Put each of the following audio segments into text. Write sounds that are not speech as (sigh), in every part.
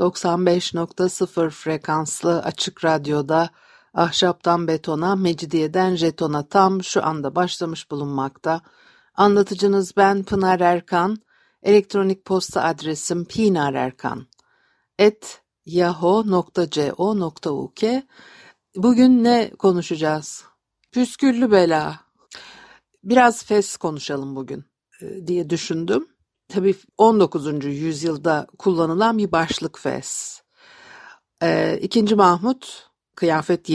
95.0 frekanslı açık radyoda ahşaptan betona, mecidiyeden jetona tam şu anda başlamış bulunmakta. Anlatıcınız ben Pınar Erkan. Elektronik posta adresim pinarerkan et yahoo.co.uk Bugün ne konuşacağız? Püsküllü bela. Biraz fes konuşalım bugün e, diye düşündüm. Tabii 19. yüzyılda kullanılan bir başlık fes. E, ikinci Mahmut kıyafet e,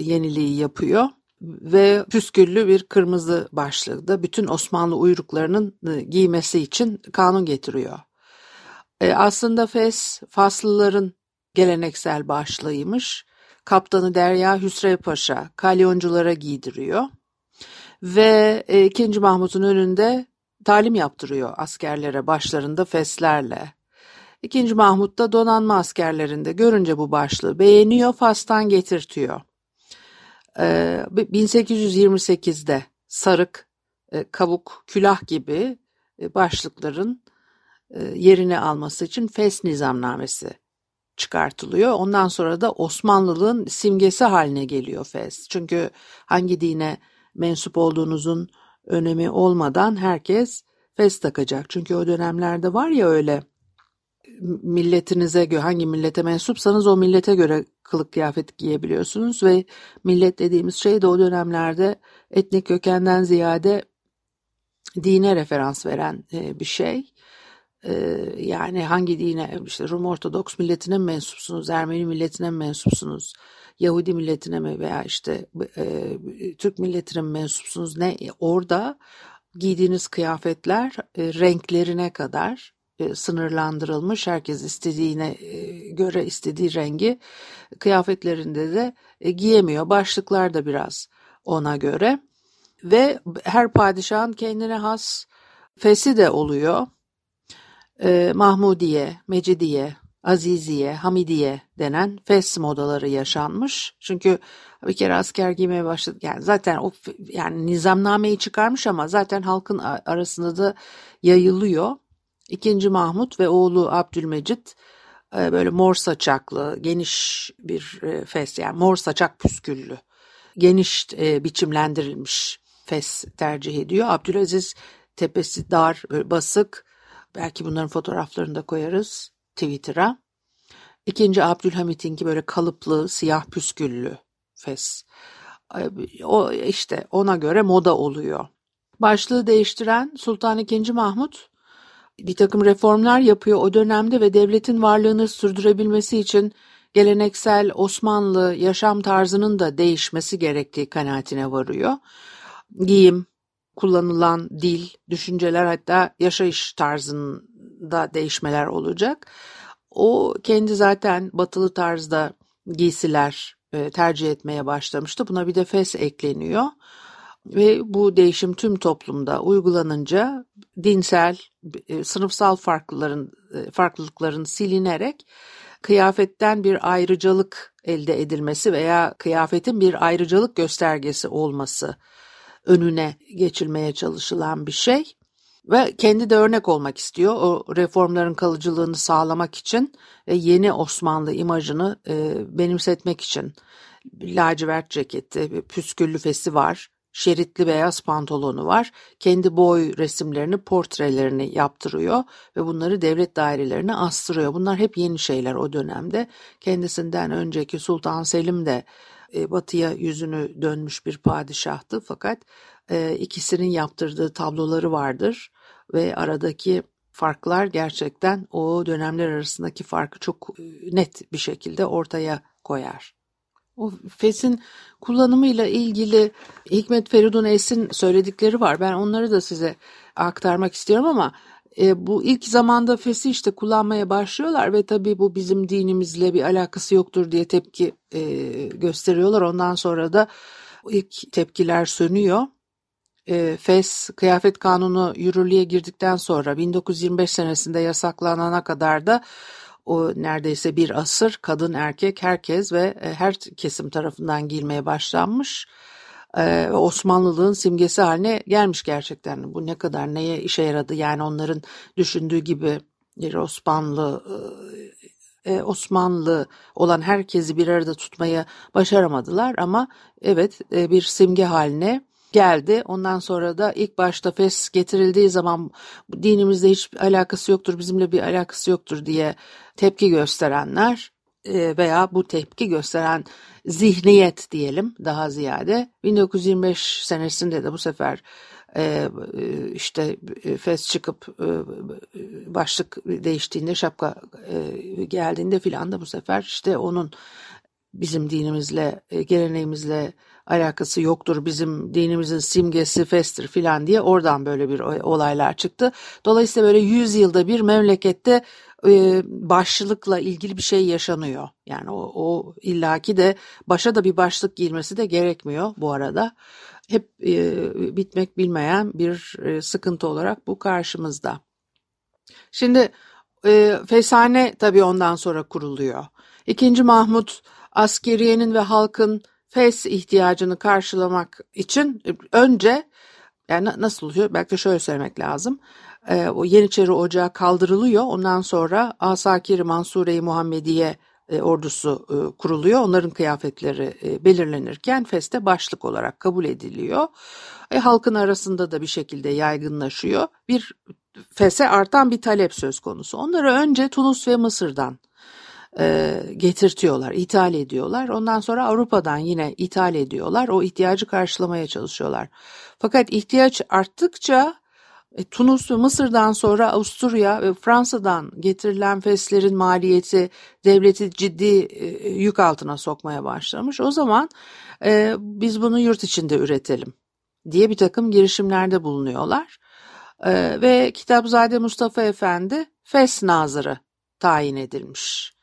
yeniliği yapıyor ve püsküllü bir kırmızı başlığı da bütün Osmanlı uyruklarının giymesi için kanun getiriyor. Aslında fes Faslıların geleneksel başlığıymış. Kaptanı Derya Hüsrev Paşa kalyonculara giydiriyor. Ve 2. Mahmut'un önünde talim yaptırıyor askerlere başlarında feslerle. İkinci Mahmut da donanma askerlerinde görünce bu başlığı beğeniyor, Fas'tan getirtiyor. Ee, 1828'de sarık, e, kavuk, külah gibi e, başlıkların e, yerini alması için Fes nizamnamesi çıkartılıyor. Ondan sonra da Osmanlılığın simgesi haline geliyor Fes. Çünkü hangi dine mensup olduğunuzun önemi olmadan herkes fes takacak. Çünkü o dönemlerde var ya öyle milletinize göre hangi millete mensupsanız o millete göre kılık kıyafet giyebiliyorsunuz ve millet dediğimiz şey de o dönemlerde etnik kökenden ziyade dine referans veren e, bir şey. E, yani hangi dine işte Rum Ortodoks milletine mi mensupsunuz, Ermeni milletine mi mensupsunuz, Yahudi milletine mi veya işte e, Türk milletine mi mensupsunuz ne orada giydiğiniz kıyafetler e, renklerine kadar e, sınırlandırılmış. Herkes istediğine e, göre istediği rengi kıyafetlerinde de e, giyemiyor. Başlıklar da biraz ona göre. Ve her padişahın kendine has fesi de oluyor. E, Mahmudiye, Mecidiye, Aziziye, Hamidiye denen fes modaları yaşanmış. Çünkü bir kere asker giymeye başladı. Yani zaten o yani nizamnameyi çıkarmış ama zaten halkın arasında da yayılıyor. İkinci Mahmut ve oğlu Abdülmecit e, böyle mor saçaklı, geniş bir e, fes yani mor saçak püsküllü, geniş e, biçimlendirilmiş fes tercih ediyor. Abdülaziz tepesi dar, basık. Belki bunların fotoğraflarını da koyarız Twitter'a. İkinci Abdülhamit'inki böyle kalıplı, siyah püsküllü fes. O işte ona göre moda oluyor. Başlığı değiştiren Sultan II. Mahmut bir takım reformlar yapıyor o dönemde ve devletin varlığını sürdürebilmesi için geleneksel Osmanlı yaşam tarzının da değişmesi gerektiği kanaatine varıyor. Giyim, kullanılan dil, düşünceler hatta yaşayış tarzında değişmeler olacak. O kendi zaten batılı tarzda giysiler e, tercih etmeye başlamıştı. Buna bir de fes ekleniyor. Ve bu değişim tüm toplumda uygulanınca dinsel, e, sınıfsal farklıların e, farklılıkların silinerek kıyafetten bir ayrıcalık elde edilmesi veya kıyafetin bir ayrıcalık göstergesi olması önüne geçilmeye çalışılan bir şey ve kendi de örnek olmak istiyor. O reformların kalıcılığını sağlamak için ve yeni Osmanlı imajını e, benimsetmek için lacivert ceketi, püsküllü fesi var, şeritli beyaz pantolonu var. Kendi boy resimlerini, portrelerini yaptırıyor ve bunları devlet dairelerine astırıyor. Bunlar hep yeni şeyler o dönemde. Kendisinden önceki Sultan Selim de e, batıya yüzünü dönmüş bir padişahtı fakat e, ikisinin yaptırdığı tabloları vardır ve aradaki farklar gerçekten o dönemler arasındaki farkı çok e, net bir şekilde ortaya koyar. O fesin kullanımıyla ilgili Hikmet Feridun Es'in söyledikleri var. Ben onları da size aktarmak istiyorum ama E, bu ilk zamanda fesi işte kullanmaya başlıyorlar ve tabii bu bizim dinimizle bir alakası yoktur diye tepki e, gösteriyorlar. Ondan sonra da ilk tepkiler sönüyor. E, fes kıyafet kanunu yürürlüğe girdikten sonra 1925 senesinde yasaklanana kadar da o neredeyse bir asır kadın erkek herkes ve e, her kesim tarafından giyilmeye başlanmış e, Osmanlılığın simgesi haline gelmiş gerçekten. Bu ne kadar neye işe yaradı yani onların düşündüğü gibi bir Osmanlı e, e, Osmanlı olan herkesi bir arada tutmayı başaramadılar ama evet e, bir simge haline geldi. Ondan sonra da ilk başta fes getirildiği zaman dinimizde hiç alakası yoktur, bizimle bir alakası yoktur diye tepki gösterenler e, veya bu tepki gösteren zihniyet diyelim daha ziyade 1925 senesinde de bu sefer e, işte e, fes çıkıp başlık değiştiğinde şapka geldiğinde filan da bu sefer işte onun bizim dinimizle geleneğimizle alakası yoktur bizim dinimizin simgesi festir filan diye oradan böyle bir olaylar çıktı. Dolayısıyla böyle 100 yılda bir memlekette e, başlıkla ilgili bir şey yaşanıyor. Yani o, o illaki de başa da bir başlık giyilmesi de gerekmiyor bu arada. Hep e, bitmek bilmeyen bir e, sıkıntı olarak bu karşımızda. Şimdi e, Fesane tabii ondan sonra kuruluyor. İkinci Mahmut askeriyenin ve halkın fes ihtiyacını karşılamak için önce yani nasıl oluyor? Belki de şöyle söylemek lazım. E, o Yeniçeri Ocağı kaldırılıyor. Ondan sonra Asakir Mansure-i Muhammediye e, ordusu e, kuruluyor. Onların kıyafetleri e, belirlenirken feste başlık olarak kabul ediliyor. E, halkın arasında da bir şekilde yaygınlaşıyor. Bir fese artan bir talep söz konusu. Onları önce Tunus ve Mısır'dan e, getirtiyorlar, ithal ediyorlar. Ondan sonra Avrupa'dan yine ithal ediyorlar. O ihtiyacı karşılamaya çalışıyorlar. Fakat ihtiyaç arttıkça e, Tunus ve Mısır'dan sonra Avusturya ve Fransa'dan getirilen feslerin maliyeti devleti ciddi e, yük altına sokmaya başlamış. O zaman e, biz bunu yurt içinde üretelim diye bir takım girişimlerde bulunuyorlar. E, ve Kitapzade Mustafa Efendi Fes Nazırı tayin edilmiş.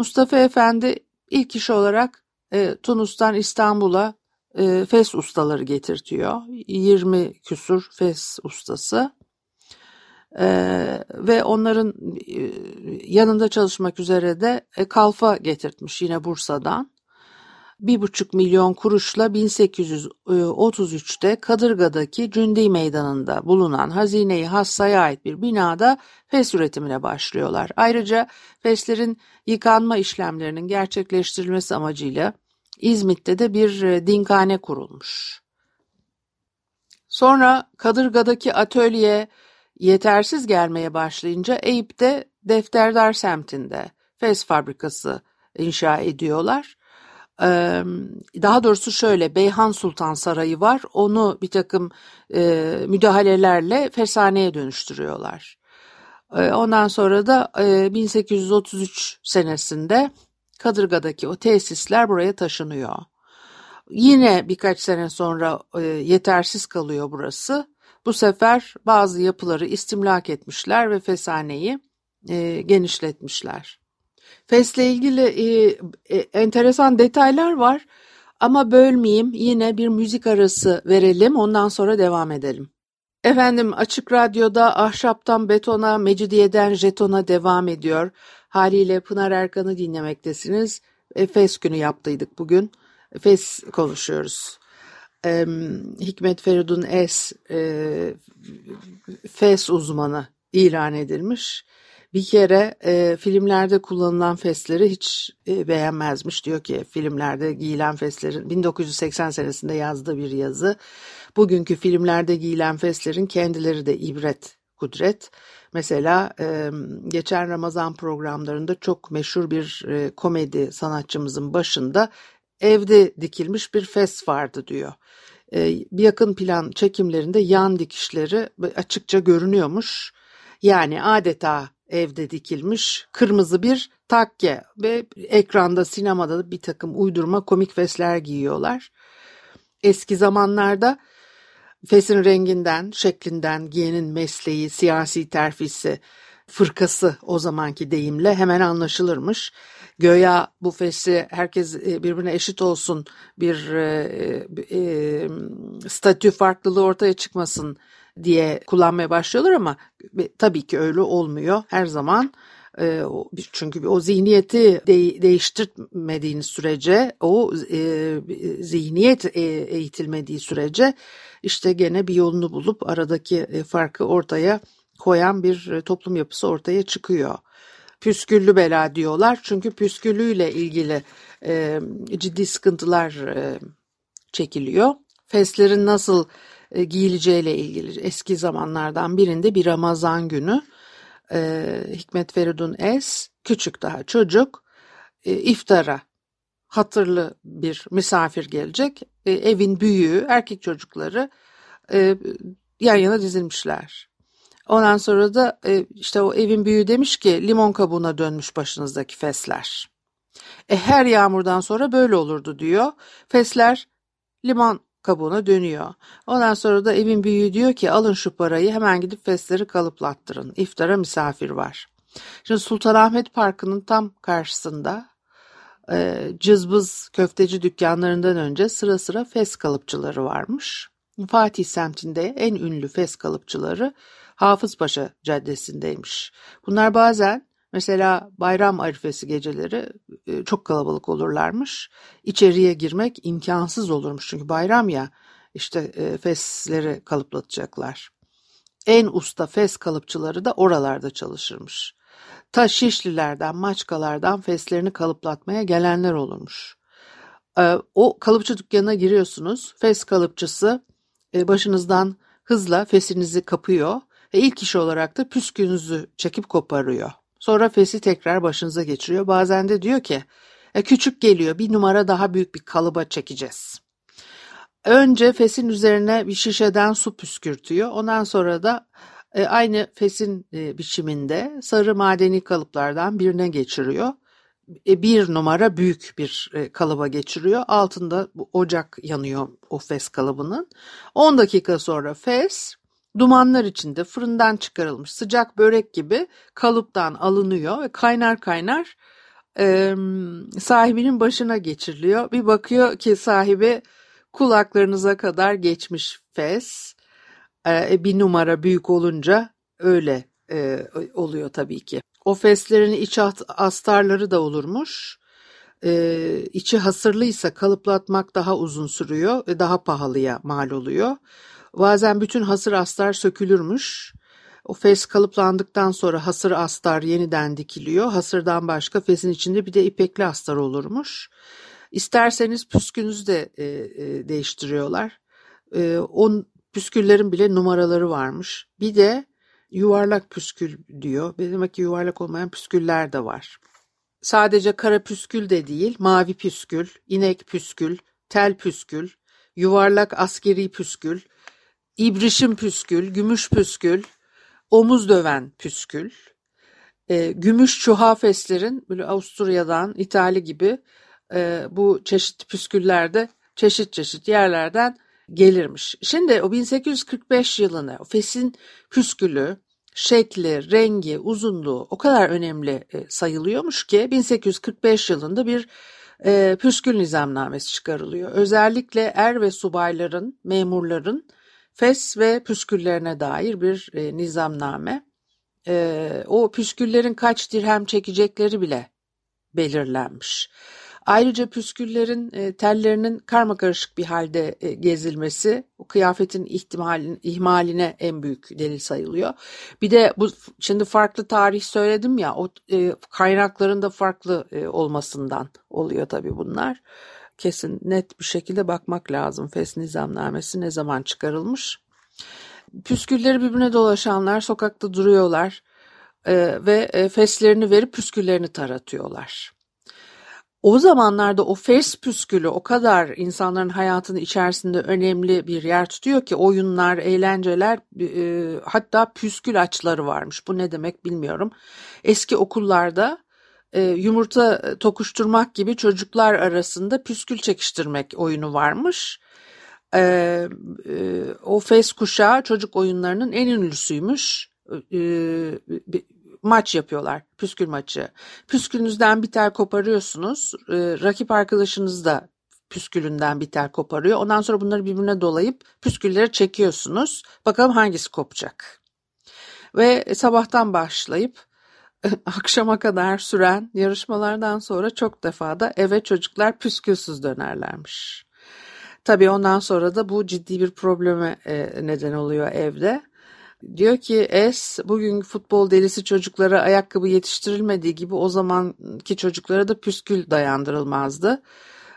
Mustafa Efendi ilk iş olarak e, Tunus'tan İstanbul'a e, fes ustaları getirtiyor. 20 küsur fes ustası. E, ve onların e, yanında çalışmak üzere de e, kalfa getirtmiş yine Bursa'dan. 1,5 milyon kuruşla 1833'te Kadırga'daki Cündi Meydanı'nda bulunan Hazine-i Hassa'ya ait bir binada fes üretimine başlıyorlar. Ayrıca feslerin yıkanma işlemlerinin gerçekleştirilmesi amacıyla İzmit'te de bir e, dinkhane kurulmuş. Sonra Kadırga'daki atölye yetersiz gelmeye başlayınca Eyüp'te Defterdar semtinde fes fabrikası inşa ediyorlar daha doğrusu şöyle Beyhan Sultan Sarayı var. Onu bir takım müdahalelerle fesaneye dönüştürüyorlar. Ondan sonra da e, 1833 senesinde Kadırga'daki o tesisler buraya taşınıyor. Yine birkaç sene sonra yetersiz kalıyor burası. Bu sefer bazı yapıları istimlak etmişler ve fesaneyi genişletmişler. Fes'le ilgili e, e, enteresan detaylar var ama bölmeyeyim yine bir müzik arası verelim ondan sonra devam edelim. Efendim Açık Radyo'da ahşaptan betona, mecidiyeden jetona devam ediyor. Haliyle Pınar Erkan'ı dinlemektesiniz. E, Fes günü yaptıydık bugün. Fes konuşuyoruz. E, Hikmet Feridun Es e, Fes uzmanı ilan edilmiş bir kere e, filmlerde kullanılan fesleri hiç e, beğenmezmiş. Diyor ki filmlerde giyilen feslerin 1980 senesinde yazdığı bir yazı. Bugünkü filmlerde giyilen feslerin kendileri de ibret, kudret. Mesela e, geçen Ramazan programlarında çok meşhur bir e, komedi sanatçımızın başında evde dikilmiş bir fes vardı diyor. E, bir yakın plan çekimlerinde yan dikişleri açıkça görünüyormuş. Yani adeta evde dikilmiş kırmızı bir takke ve ekranda sinemada bir takım uydurma komik fesler giyiyorlar. Eski zamanlarda Fesin renginden, şeklinden, giyenin mesleği, siyasi terfisi, fırkası o zamanki deyimle hemen anlaşılırmış. Göya bu fesi herkes e, birbirine eşit olsun, bir e, e, statü farklılığı ortaya çıkmasın diye kullanmaya başlıyorlar ama tabii ki öyle olmuyor. Her zaman e, çünkü o zihniyeti de, değiştirmediğiniz sürece, o e, zihniyet e, eğitilmediği sürece işte gene bir yolunu bulup aradaki e, farkı ortaya koyan bir toplum yapısı ortaya çıkıyor. Püsküllü bela diyorlar çünkü püsküllüyle ilgili e, ciddi sıkıntılar e, çekiliyor. Feslerin nasıl e, giyileceğiyle ilgili eski zamanlardan birinde bir Ramazan günü e, Hikmet Feridun Es küçük daha çocuk e, iftara hatırlı bir misafir gelecek. E, evin büyüğü erkek çocukları yan yana dizilmişler. Ondan sonra da işte o evin büyüğü demiş ki limon kabuğuna dönmüş başınızdaki fesler. E, her yağmurdan sonra böyle olurdu diyor. Fesler limon kabuğuna dönüyor. Ondan sonra da evin büyüğü diyor ki alın şu parayı hemen gidip fesleri kalıplattırın. İftara misafir var. Şimdi Sultanahmet Parkı'nın tam karşısında e, cızbız köfteci dükkanlarından önce sıra sıra fes kalıpçıları varmış. Fatih semtinde en ünlü fes kalıpçıları Hafızpaşa Caddesi'ndeymiş. Bunlar bazen mesela bayram arifesi geceleri e, çok kalabalık olurlarmış. İçeriye girmek imkansız olurmuş çünkü bayram ya işte e, fesleri kalıplatacaklar. En usta fes kalıpçıları da oralarda çalışırmış. Ta Şişlilerden, Maçkalardan feslerini kalıplatmaya gelenler olurmuş. E, o kalıpçı dükkanına giriyorsunuz. Fes kalıpçısı başınızdan hızla fesinizi kapıyor ve ilk iş olarak da püskünüzü çekip koparıyor. Sonra fesi tekrar başınıza geçiriyor. Bazen de diyor ki e, küçük geliyor bir numara daha büyük bir kalıba çekeceğiz. Önce fesin üzerine bir şişeden su püskürtüyor. Ondan sonra da e, aynı fesin e, biçiminde sarı madeni kalıplardan birine geçiriyor. E, bir numara büyük bir e, kalıba geçiriyor. Altında bu ocak yanıyor o fes kalıbının. 10 dakika sonra fes Dumanlar içinde fırından çıkarılmış sıcak börek gibi kalıptan alınıyor ve kaynar kaynar e, sahibinin başına geçiriliyor. Bir bakıyor ki sahibi kulaklarınıza kadar geçmiş fes. E, bir numara büyük olunca öyle e, oluyor tabii ki. O feslerin iç astarları da olurmuş. E, içi hasırlıysa kalıplatmak daha uzun sürüyor ve daha pahalıya mal oluyor. Bazen bütün hasır astar sökülürmüş. O fes kalıplandıktan sonra hasır astar yeniden dikiliyor. Hasırdan başka fesin içinde bir de ipekli astar olurmuş. İsterseniz püskünüzü de e, e, değiştiriyorlar. E, on püsküllerin bile numaraları varmış. Bir de yuvarlak püskül diyor. Demek ki yuvarlak olmayan püsküller de var. Sadece kara püskül de değil, mavi püskül, inek püskül, tel püskül, yuvarlak askeri püskül, İbrişim püskül, gümüş püskül, omuz döven püskül, e, gümüş çuhafeslerin böyle Avusturya'dan, İtalya gibi e, bu çeşitli püsküllerde çeşit çeşit yerlerden gelirmiş. Şimdi o 1845 yılını o fesin püskülü, şekli, rengi, uzunluğu o kadar önemli e, sayılıyormuş ki 1845 yılında bir e, püskül nizamnamesi çıkarılıyor. Özellikle er ve subayların, memurların fes ve püsküllerine dair bir e, nizamname. E, o püsküllerin kaç dirhem çekecekleri bile belirlenmiş. Ayrıca püsküllerin e, tellerinin karma karışık bir halde e, gezilmesi o kıyafetin ihtimalin, ihmaline en büyük delil sayılıyor. Bir de bu şimdi farklı tarih söyledim ya o e, kaynakların da farklı e, olmasından oluyor tabii bunlar kesin net bir şekilde bakmak lazım. Fes nizamnamesi ne zaman çıkarılmış? Püskülleri birbirine dolaşanlar sokakta duruyorlar e, ve e, feslerini verip püsküllerini taratıyorlar. O zamanlarda o fes püskülü o kadar insanların hayatının içerisinde önemli bir yer tutuyor ki oyunlar, eğlenceler e, hatta püskül açları varmış. Bu ne demek bilmiyorum. Eski okullarda e, yumurta e, tokuşturmak gibi çocuklar arasında püskül çekiştirmek oyunu varmış. E, e, o fes kuşağı çocuk oyunlarının en ünlüsüymüş. E, bir, maç yapıyorlar. Püskül maçı. Püskülünüzden bir tel koparıyorsunuz. E, rakip arkadaşınız da püskülünden bir tel koparıyor. Ondan sonra bunları birbirine dolayıp püskülleri çekiyorsunuz. Bakalım hangisi kopacak. Ve sabahtan başlayıp (laughs) akşama kadar süren yarışmalardan sonra çok defa da eve çocuklar püskülsüz dönerlermiş. Tabii ondan sonra da bu ciddi bir probleme e, neden oluyor evde. Diyor ki Es bugün futbol delisi çocuklara ayakkabı yetiştirilmediği gibi o zamanki çocuklara da püskül dayandırılmazdı.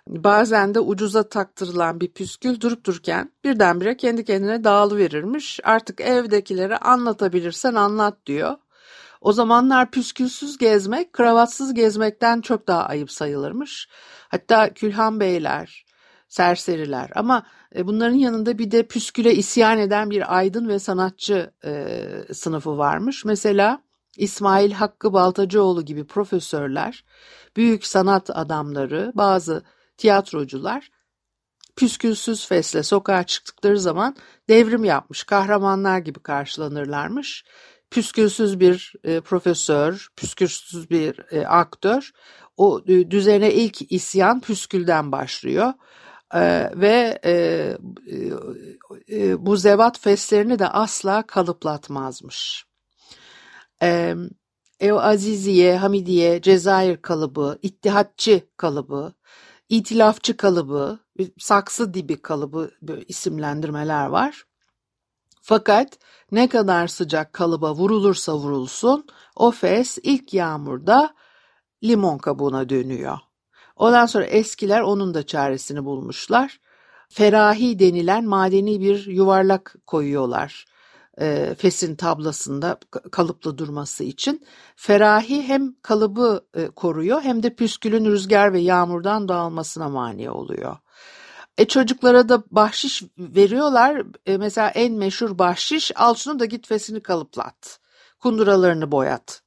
Bazen de ucuza taktırılan bir püskül durup dururken birdenbire kendi kendine dağılıverirmiş. Artık evdekilere anlatabilirsen anlat diyor. O zamanlar püskülsüz gezmek kravatsız gezmekten çok daha ayıp sayılırmış. Hatta Külhan Beyler, serseriler ama e, bunların yanında bir de püsküle isyan eden bir aydın ve sanatçı e, sınıfı varmış. Mesela İsmail Hakkı Baltacıoğlu gibi profesörler, büyük sanat adamları, bazı tiyatrocular püskülsüz fesle sokağa çıktıkları zaman devrim yapmış kahramanlar gibi karşılanırlarmış. Püskülsüz bir e, profesör, püskülsüz bir e, aktör o e, düzene ilk isyan püskülden başlıyor. Ee, ve e, e, bu zevat feslerini de asla kalıplatmazmış. E, Ev Aziziye, Hamidiye, Cezayir kalıbı, İttihatçı kalıbı, İtilafçı kalıbı, saksı dibi kalıbı isimlendirmeler var. Fakat ne kadar sıcak kalıba vurulursa vurulsun o fes ilk yağmurda limon kabuğuna dönüyor. Ondan sonra eskiler onun da çaresini bulmuşlar. Ferahi denilen madeni bir yuvarlak koyuyorlar e, fesin tablasında kalıplı durması için. Ferahi hem kalıbı e, koruyor hem de püskülün rüzgar ve yağmurdan dağılmasına mani oluyor. E çocuklara da bahşiş veriyorlar. E, mesela en meşhur bahşiş al şunu da git fesini kalıplat. Kunduralarını boyat.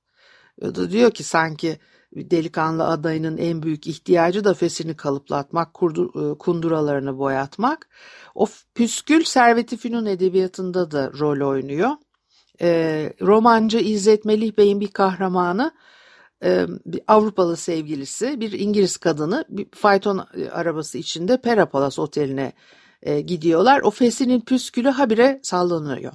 E, diyor ki sanki delikanlı adayının en büyük ihtiyacı da fesini kalıplatmak, kurdu, e, kunduralarını boyatmak. O püskül Servet-i Fünun edebiyatında da rol oynuyor. E, romancı İzzet Melih Bey'in bir kahramanı e, bir Avrupalı sevgilisi bir İngiliz kadını bir fayton e, arabası içinde Perapalas oteline e, gidiyorlar. O fesinin püskülü habire sallanıyor.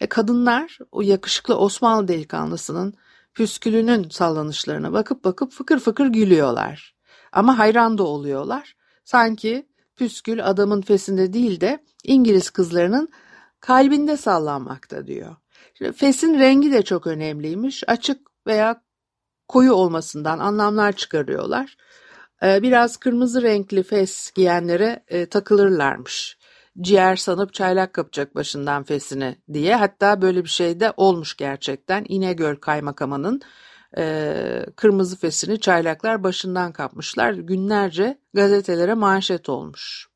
E, kadınlar o yakışıklı Osmanlı delikanlısının püskülünün sallanışlarına bakıp bakıp fıkır fıkır gülüyorlar. Ama hayran da oluyorlar. Sanki püskül adamın fesinde değil de İngiliz kızlarının kalbinde sallanmakta diyor. Şimdi fesin rengi de çok önemliymiş. Açık veya koyu olmasından anlamlar çıkarıyorlar. Ee, biraz kırmızı renkli fes giyenlere e, takılırlarmış ciğer sanıp çaylak kapacak başından fesini diye. Hatta böyle bir şey de olmuş gerçekten. İnegöl kaymakamının e, kırmızı fesini çaylaklar başından kapmışlar. Günlerce gazetelere manşet olmuş.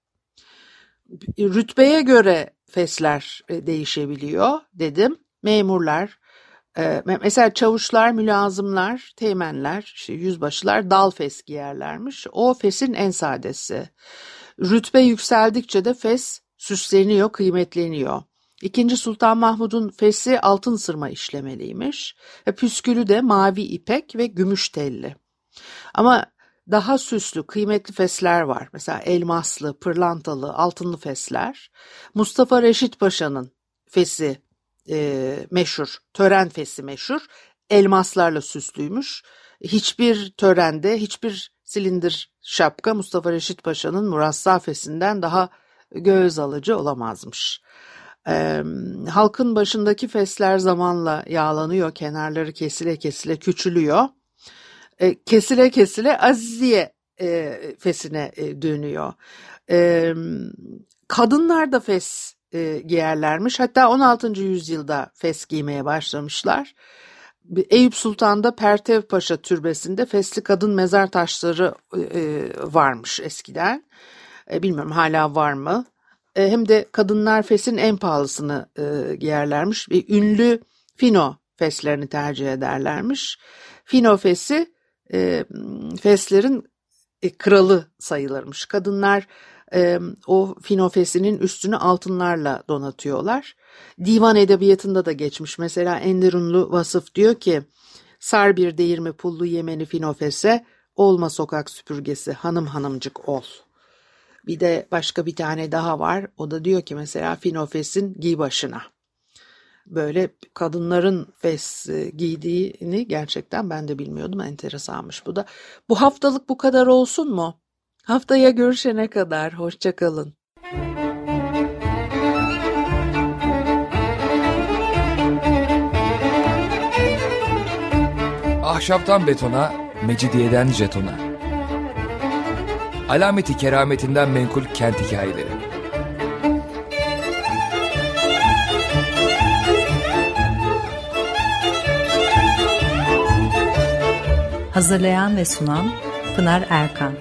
Rütbeye göre fesler e, değişebiliyor dedim. Memurlar, e, mesela çavuşlar, mülazımlar, teğmenler, işte yüzbaşılar dal fes giyerlermiş. O fesin en sadesi. Rütbe yükseldikçe de fes süsleniyor, kıymetleniyor. İkinci Sultan Mahmud'un fesi altın sırma işlemeliymiş. E, püskülü de mavi ipek ve gümüş telli. Ama daha süslü, kıymetli fesler var. Mesela elmaslı, pırlantalı, altınlı fesler. Mustafa Reşit Paşa'nın fesi e, meşhur, tören fesi meşhur. Elmaslarla süslüymüş. Hiçbir törende, hiçbir silindir şapka Mustafa Reşit Paşa'nın murassa fesinden daha göz alıcı olamazmış. Ee, halkın başındaki fesler zamanla yağlanıyor, kenarları kesile kesile küçülüyor. Ee, kesile kesile Aziziye e, fesine e, dönüyor. Ee, kadınlar da fes e, giyerlermiş. Hatta 16. yüzyılda fes giymeye başlamışlar. Eyüp Sultan'da Pertev Paşa türbesinde fesli kadın mezar taşları e, varmış eskiden. E, bilmiyorum hala var mı? E, hem de kadınlar fesin en pahalısını e, giyerlermiş. Ve ünlü fino feslerini tercih ederlermiş. Fino fesi feslerin kralı sayılırmış. Kadınlar e, o finofesinin üstünü altınlarla donatıyorlar. Divan edebiyatında da geçmiş. Mesela Enderunlu Vasıf diyor ki sar bir değirmi pullu yemeni finofese olma sokak süpürgesi hanım hanımcık ol. Bir de başka bir tane daha var. O da diyor ki mesela finofesin giy başına böyle kadınların fes e, giydiğini gerçekten ben de bilmiyordum. Enteresanmış bu da. Bu haftalık bu kadar olsun mu? Haftaya görüşene kadar hoşçakalın. Ahşaptan betona, mecidiyeden jetona. Alameti kerametinden menkul kent hikayeleri. Hazırlayan ve sunan Pınar Erkan